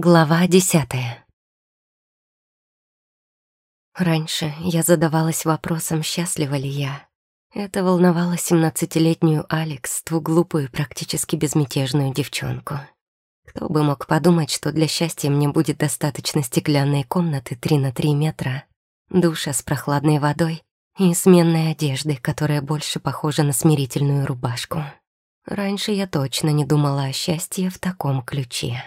Глава десятая. Раньше я задавалась вопросом, счастлива ли я. Это волновало семнадцатилетнюю Алекс, ту глупую, практически безмятежную девчонку. Кто бы мог подумать, что для счастья мне будет достаточно стеклянной комнаты 3 на 3 метра, душа с прохладной водой и сменной одежды, которая больше похожа на смирительную рубашку. Раньше я точно не думала о счастье в таком ключе.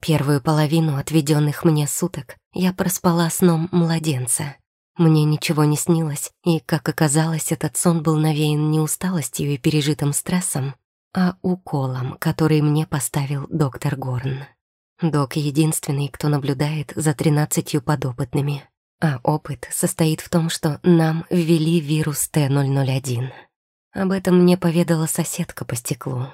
Первую половину отведенных мне суток я проспала сном младенца. Мне ничего не снилось, и, как оказалось, этот сон был навеян не усталостью и пережитым стрессом, а уколом, который мне поставил доктор Горн. Док — единственный, кто наблюдает за тринадцатью подопытными, а опыт состоит в том, что нам ввели вирус Т-001. Об этом мне поведала соседка по стеклу.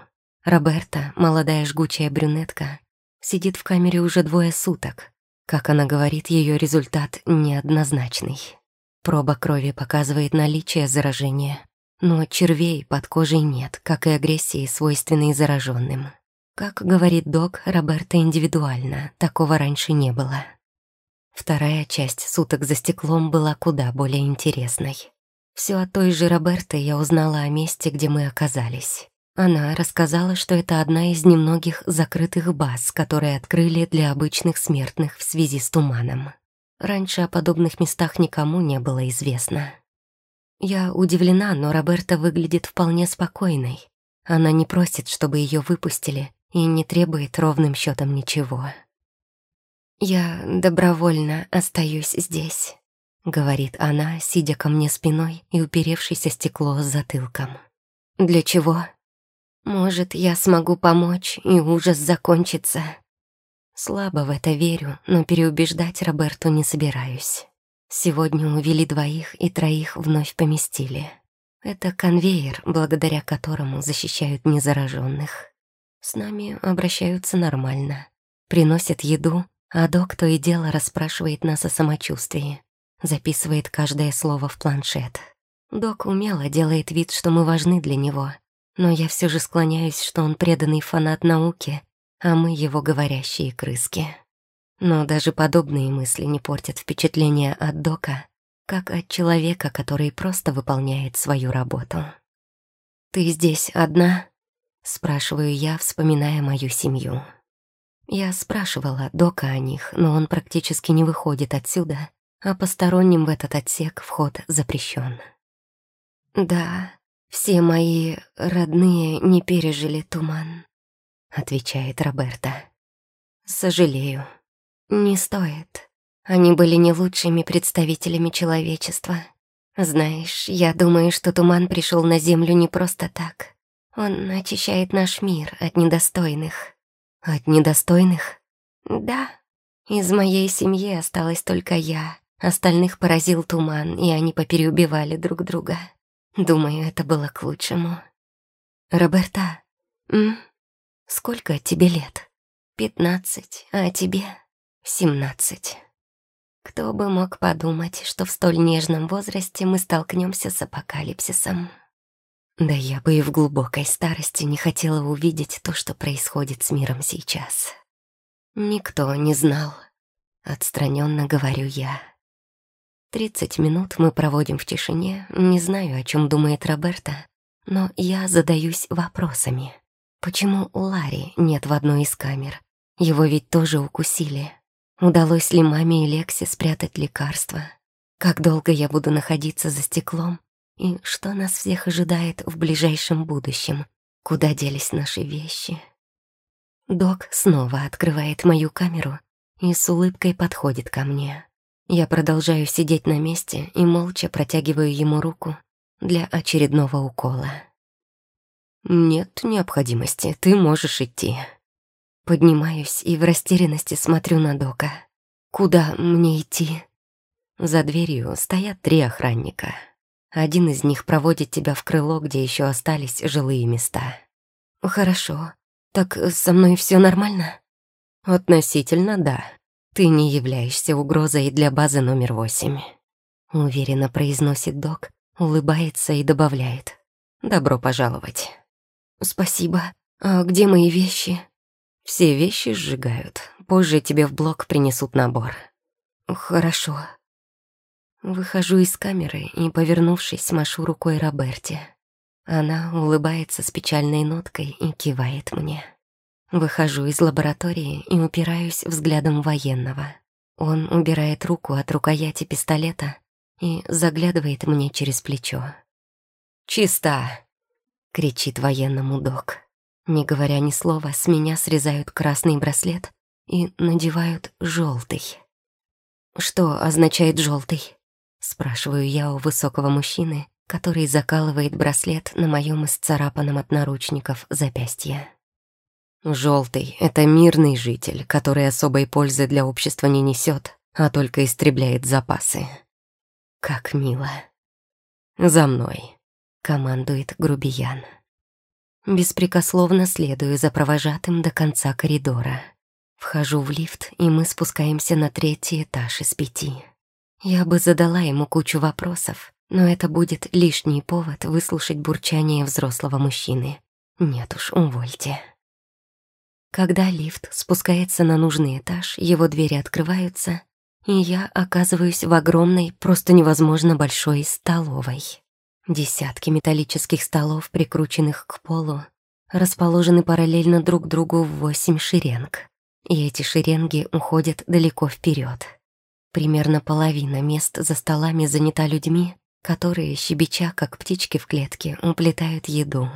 Роберта, молодая жгучая брюнетка, Сидит в камере уже двое суток. Как она говорит, ее результат неоднозначный. Проба крови показывает наличие заражения, но червей под кожей нет, как и агрессии, свойственной зараженным. Как говорит док, Роберта индивидуально, такого раньше не было. Вторая часть суток за стеклом была куда более интересной. Все от той же Роберты я узнала о месте, где мы оказались. Она рассказала, что это одна из немногих закрытых баз, которые открыли для обычных смертных в связи с туманом. Раньше о подобных местах никому не было известно. Я удивлена, но Роберта выглядит вполне спокойной. Она не просит, чтобы ее выпустили, и не требует ровным счетом ничего. «Я добровольно остаюсь здесь», — говорит она, сидя ко мне спиной и уперевшись о стекло с затылком. «Для чего?» Может, я смогу помочь, и ужас закончится. Слабо в это верю, но переубеждать Роберту не собираюсь. Сегодня увели двоих и троих вновь поместили. Это конвейер, благодаря которому защищают незараженных. С нами обращаются нормально. Приносят еду, а док то и дело расспрашивает нас о самочувствии. Записывает каждое слово в планшет. Док умело делает вид, что мы важны для него — но я все же склоняюсь, что он преданный фанат науки, а мы его говорящие крыски. Но даже подобные мысли не портят впечатление от Дока, как от человека, который просто выполняет свою работу. «Ты здесь одна?» — спрашиваю я, вспоминая мою семью. Я спрашивала Дока о них, но он практически не выходит отсюда, а посторонним в этот отсек вход запрещен. «Да, «Все мои родные не пережили туман», — отвечает Роберта. «Сожалею. Не стоит. Они были не лучшими представителями человечества. Знаешь, я думаю, что туман пришел на Землю не просто так. Он очищает наш мир от недостойных». «От недостойных?» «Да. Из моей семьи осталась только я. Остальных поразил туман, и они попереубивали друг друга». Думаю, это было к лучшему. Роберта, м? Сколько тебе лет? Пятнадцать, а тебе семнадцать. Кто бы мог подумать, что в столь нежном возрасте мы столкнемся с апокалипсисом. Да я бы и в глубокой старости не хотела увидеть то, что происходит с миром сейчас. Никто не знал, отстраненно говорю я. Тридцать минут мы проводим в тишине, не знаю, о чем думает Роберта, но я задаюсь вопросами. Почему у Ларри нет в одной из камер? Его ведь тоже укусили. Удалось ли маме и Лексе спрятать лекарство? Как долго я буду находиться за стеклом? И что нас всех ожидает в ближайшем будущем? Куда делись наши вещи? Док снова открывает мою камеру и с улыбкой подходит ко мне. Я продолжаю сидеть на месте и молча протягиваю ему руку для очередного укола. «Нет необходимости, ты можешь идти». Поднимаюсь и в растерянности смотрю на Дока. «Куда мне идти?» За дверью стоят три охранника. Один из них проводит тебя в крыло, где еще остались жилые места. «Хорошо. Так со мной все нормально?» «Относительно, да. «Ты не являешься угрозой для базы номер восемь», — уверенно произносит док, улыбается и добавляет. «Добро пожаловать». «Спасибо. А где мои вещи?» «Все вещи сжигают. Позже тебе в блок принесут набор». «Хорошо». Выхожу из камеры и, повернувшись, машу рукой Роберте. Она улыбается с печальной ноткой и кивает мне. Выхожу из лаборатории и упираюсь взглядом военного. Он убирает руку от рукояти пистолета и заглядывает мне через плечо. «Чисто!» — кричит военному док. Не говоря ни слова, с меня срезают красный браслет и надевают желтый. «Что означает желтый?» — спрашиваю я у высокого мужчины, который закалывает браслет на моем исцарапанном от наручников запястье. Желтый — это мирный житель, который особой пользы для общества не несет, а только истребляет запасы. Как мило. «За мной», — командует грубиян. Беспрекословно следую за провожатым до конца коридора. Вхожу в лифт, и мы спускаемся на третий этаж из пяти. Я бы задала ему кучу вопросов, но это будет лишний повод выслушать бурчание взрослого мужчины. Нет уж, увольте. Когда лифт спускается на нужный этаж, его двери открываются, и я оказываюсь в огромной, просто невозможно большой столовой. Десятки металлических столов, прикрученных к полу, расположены параллельно друг другу в восемь шеренг. И эти шеренги уходят далеко вперед. Примерно половина мест за столами занята людьми, которые, щебеча, как птички в клетке, уплетают еду.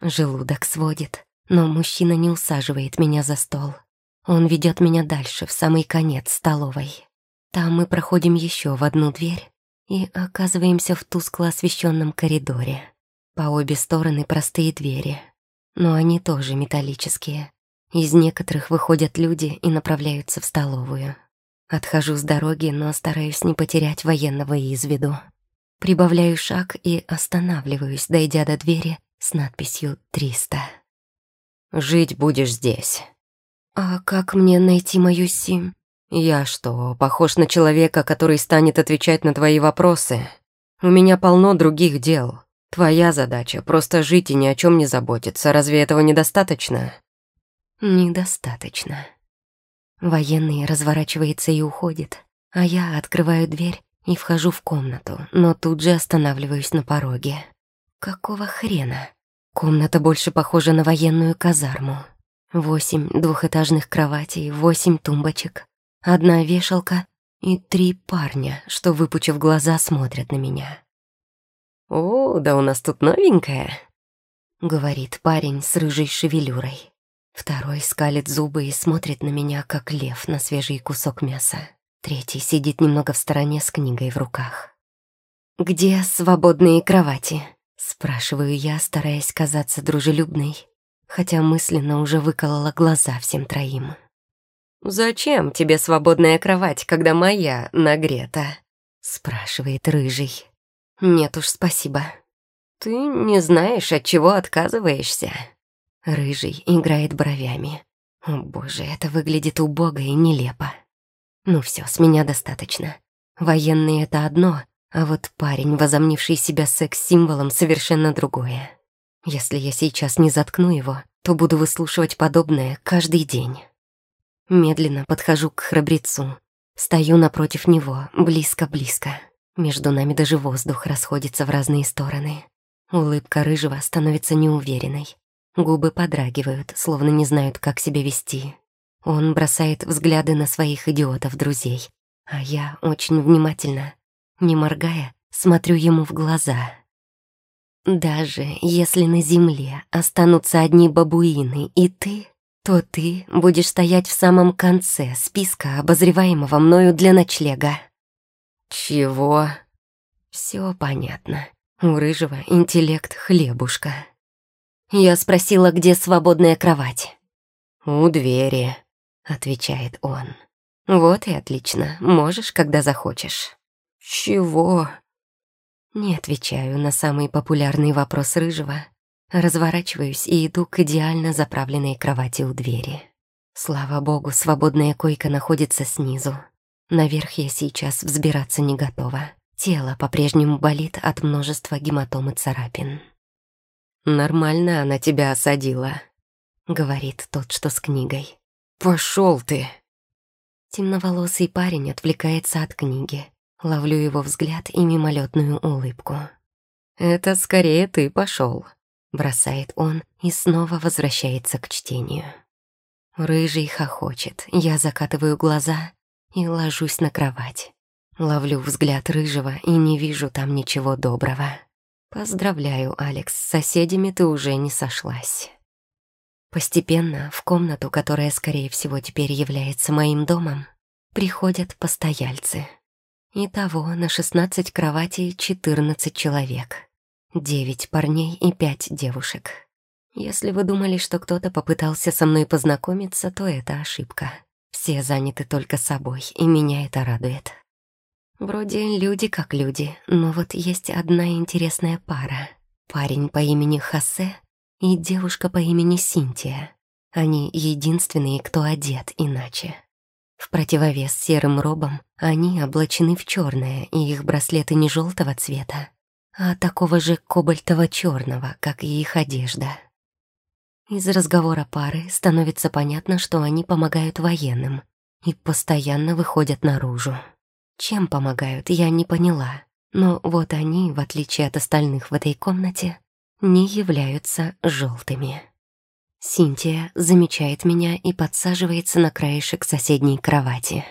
Желудок сводит, но мужчина не усаживает меня за стол. Он ведет меня дальше, в самый конец столовой. Там мы проходим еще в одну дверь и оказываемся в тускло освещенном коридоре. По обе стороны простые двери, но они тоже металлические. Из некоторых выходят люди и направляются в столовую. Отхожу с дороги, но стараюсь не потерять военного из виду. Прибавляю шаг и останавливаюсь, дойдя до двери с надписью «300». Жить будешь здесь». «А как мне найти мою сим?» «Я что, похож на человека, который станет отвечать на твои вопросы? У меня полно других дел. Твоя задача — просто жить и ни о чем не заботиться. Разве этого недостаточно?» «Недостаточно». Военный разворачивается и уходит, а я открываю дверь и вхожу в комнату, но тут же останавливаюсь на пороге. «Какого хрена?» Комната больше похожа на военную казарму. Восемь двухэтажных кроватей, восемь тумбочек, одна вешалка и три парня, что, выпучив глаза, смотрят на меня. «О, да у нас тут новенькая», — говорит парень с рыжей шевелюрой. Второй скалит зубы и смотрит на меня, как лев на свежий кусок мяса. Третий сидит немного в стороне с книгой в руках. «Где свободные кровати?» Спрашиваю я, стараясь казаться дружелюбной, хотя мысленно уже выколола глаза всем троим. «Зачем тебе свободная кровать, когда моя нагрета?» Спрашивает рыжий. «Нет уж, спасибо. Ты не знаешь, от чего отказываешься?» Рыжий играет бровями. О боже, это выглядит убого и нелепо. Ну все, с меня достаточно. Военные — это одно, а вот парень, возомнивший себя секс-символом, совершенно другое. Если я сейчас не заткну его, то буду выслушивать подобное каждый день. Медленно подхожу к храбрецу. Стою напротив него, близко-близко. Между нами даже воздух расходится в разные стороны. Улыбка рыжего становится неуверенной. Губы подрагивают, словно не знают, как себя вести. Он бросает взгляды на своих идиотов-друзей, а я очень внимательно не моргая, смотрю ему в глаза. «Даже если на земле останутся одни бабуины и ты, то ты будешь стоять в самом конце списка, обозреваемого мною для ночлега». «Чего?» Все понятно. У Рыжего интеллект хлебушка. Я спросила, где свободная кровать. «У двери», — отвечает он. «Вот и отлично, можешь, когда захочешь». «Чего?» Не отвечаю на самый популярный вопрос Рыжего. Разворачиваюсь и иду к идеально заправленной кровати у двери. Слава богу, свободная койка находится снизу. Наверх я сейчас взбираться не готова. Тело по-прежнему болит от множества гематом и царапин. «Нормально она тебя осадила», — говорит тот, что с книгой. «Пошел ты!» Темноволосый парень отвлекается от книги. Ловлю его взгляд и мимолетную улыбку. «Это скорее ты пошел, бросает он и снова возвращается к чтению. Рыжий хохочет, я закатываю глаза и ложусь на кровать. Ловлю взгляд рыжего и не вижу там ничего доброго. Поздравляю, Алекс, с соседями ты уже не сошлась. Постепенно в комнату, которая, скорее всего, теперь является моим домом, приходят постояльцы. Итого на 16 кроватей 14 человек. 9 парней и 5 девушек. Если вы думали, что кто-то попытался со мной познакомиться, то это ошибка. Все заняты только собой, и меня это радует. Вроде люди как люди, но вот есть одна интересная пара. Парень по имени Хосе и девушка по имени Синтия. Они единственные, кто одет иначе. В противовес серым робам они облачены в черное, и их браслеты не желтого цвета, а такого же кобальтово-черного, как и их одежда. Из разговора пары становится понятно, что они помогают военным и постоянно выходят наружу. Чем помогают, я не поняла, но вот они, в отличие от остальных в этой комнате, не являются желтыми. Синтия замечает меня и подсаживается на краешек соседней кровати.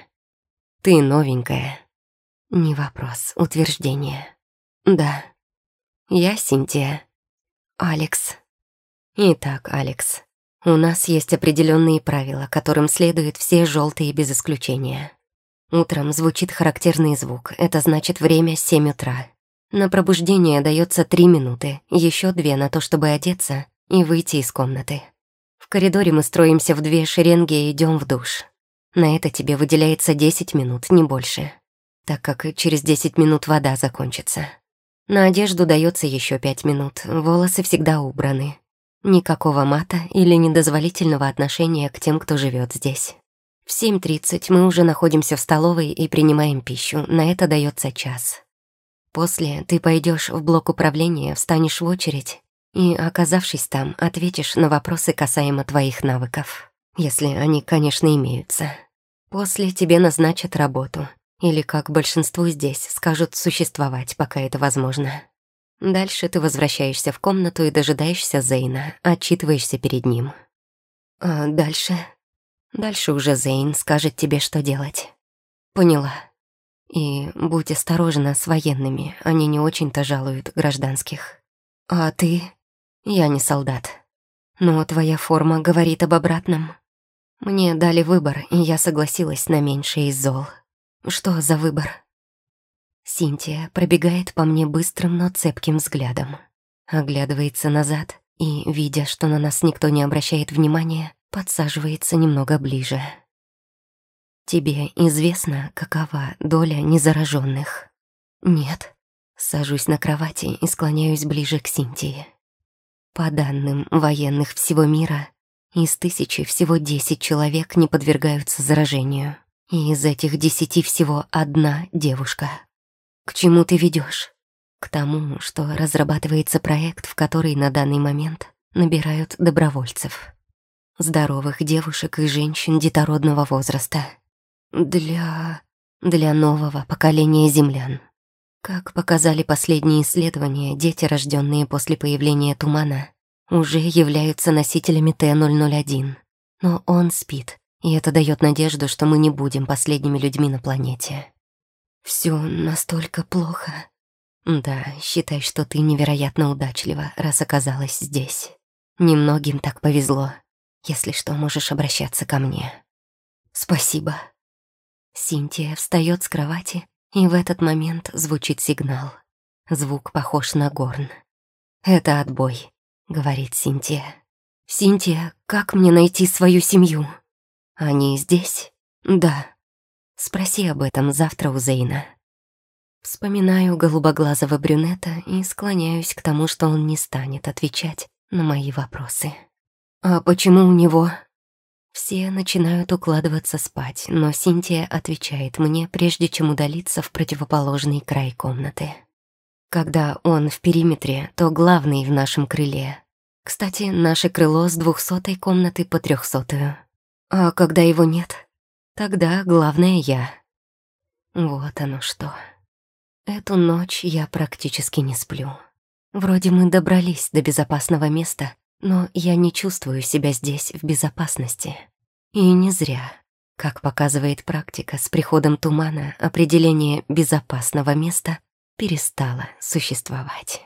«Ты новенькая». Не вопрос, утверждение. «Да». «Я Синтия». «Алекс». «Итак, Алекс, у нас есть определенные правила, которым следуют все желтые без исключения. Утром звучит характерный звук, это значит время 7 утра. На пробуждение дается 3 минуты, еще две на то, чтобы одеться и выйти из комнаты. Коридоре мы строимся в две шеренги и идем в душ. На это тебе выделяется 10 минут, не больше, так как через 10 минут вода закончится. На одежду дается еще 5 минут, волосы всегда убраны. Никакого мата или недозволительного отношения к тем, кто живет здесь. В 7.30 мы уже находимся в столовой и принимаем пищу, на это дается час. После ты пойдешь в блок управления, встанешь в очередь и, оказавшись там, ответишь на вопросы касаемо твоих навыков. Если они, конечно, имеются. После тебе назначат работу. Или, как большинству здесь, скажут существовать, пока это возможно. Дальше ты возвращаешься в комнату и дожидаешься Зейна, отчитываешься перед ним. А дальше... Дальше уже Зейн скажет тебе, что делать. Поняла. И будь осторожна с военными, они не очень-то жалуют гражданских. А ты? Я не солдат. Но твоя форма говорит об обратном. Мне дали выбор, и я согласилась на меньшее из зол. Что за выбор? Синтия пробегает по мне быстрым, но цепким взглядом. Оглядывается назад и, видя, что на нас никто не обращает внимания, подсаживается немного ближе. «Тебе известно, какова доля незараженных?» «Нет». Сажусь на кровати и склоняюсь ближе к Синтии. По данным военных всего мира, из тысячи всего десять человек не подвергаются заражению. И из этих десяти всего одна девушка. К чему ты ведешь? К тому, что разрабатывается проект, в который на данный момент набирают добровольцев здоровых девушек и женщин детородного возраста. Для... для нового поколения землян. Как показали последние исследования, дети, рожденные после появления тумана, уже являются носителями Т-001. Но он спит, и это дает надежду, что мы не будем последними людьми на планете. Все настолько плохо. Да, считай, что ты невероятно удачлива, раз оказалась здесь. Немногим так повезло. Если что, можешь обращаться ко мне. Спасибо. Синтия встает с кровати, и в этот момент звучит сигнал. Звук похож на горн. «Это отбой», — говорит Синтия. «Синтия, как мне найти свою семью?» «Они здесь?» «Да». «Спроси об этом завтра у Зейна». Вспоминаю голубоглазого брюнета и склоняюсь к тому, что он не станет отвечать на мои вопросы. «А почему у него?» Все начинают укладываться спать, но Синтия отвечает мне, прежде чем удалиться в противоположный край комнаты. Когда он в периметре, то главный в нашем крыле. Кстати, наше крыло с двухсотой комнаты по трехсотую. А когда его нет? Тогда главное я. Вот оно что. Эту ночь я практически не сплю. Вроде мы добрались до безопасного места, но я не чувствую себя здесь в безопасности. И не зря. Как показывает практика, с приходом тумана определение безопасного места перестало существовать.